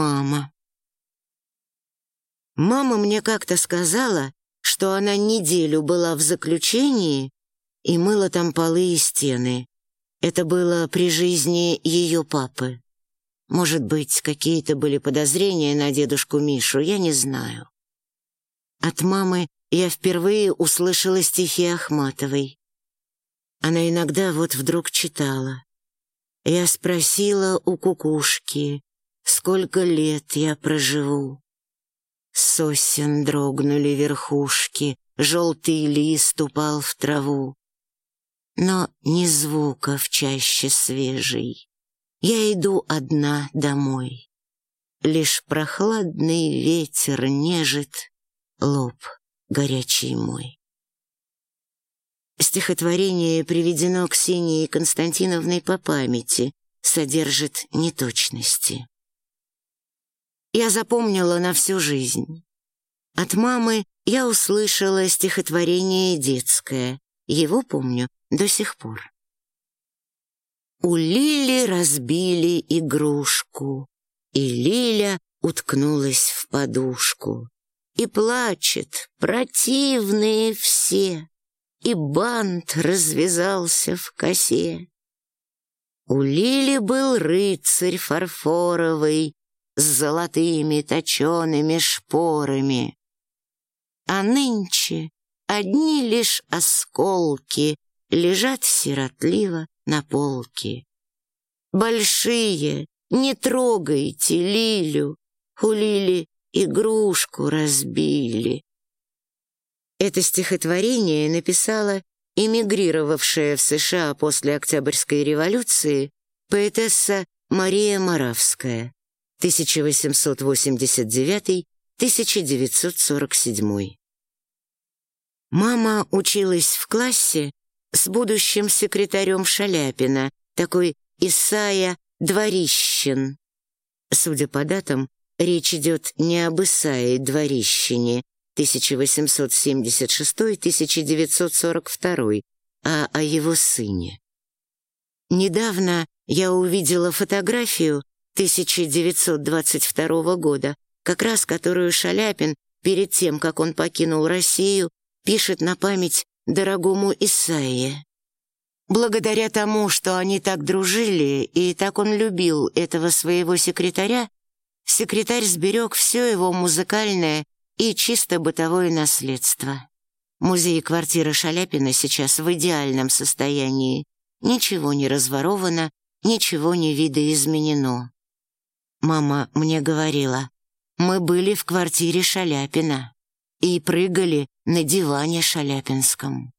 Мама. Мама мне как-то сказала, что она неделю была в заключении и мыла там полы и стены. Это было при жизни ее папы. Может быть, какие-то были подозрения на дедушку Мишу, я не знаю. От мамы я впервые услышала стихи Ахматовой. Она иногда вот вдруг читала. Я спросила у кукушки, сколько лет я проживу. Сосен дрогнули верхушки, желтый лист упал в траву. Но ни звука в чаще свежей. Я иду одна домой. Лишь прохладный ветер нежит лоб горячий мой. Стихотворение приведено Ксенией Константиновной по памяти, содержит неточности. Я запомнила на всю жизнь. От мамы я услышала стихотворение детское. Его помню до сих пор. У Лили разбили игрушку, и Лиля уткнулась в подушку. И плачет, противные все и бант развязался в косе. У Лили был рыцарь фарфоровый с золотыми точеными шпорами. А нынче одни лишь осколки лежат сиротливо на полке. Большие, не трогайте Лилю, у Лили игрушку разбили. Это стихотворение написала эмигрировавшая в США после Октябрьской революции поэтесса Мария Моравская, 1889-1947. Мама училась в классе с будущим секретарем Шаляпина, такой Исая Дворищин. Судя по датам, речь идет не об Исае Дворищине, 1876-1942, а о его сыне. Недавно я увидела фотографию 1922 года, как раз которую Шаляпин, перед тем, как он покинул Россию, пишет на память дорогому Исаие. Благодаря тому, что они так дружили и так он любил этого своего секретаря, секретарь сберег все его музыкальное и чисто бытовое наследство. Музей и квартира Шаляпина сейчас в идеальном состоянии. Ничего не разворовано, ничего не видоизменено. Мама мне говорила, мы были в квартире Шаляпина и прыгали на диване Шаляпинском.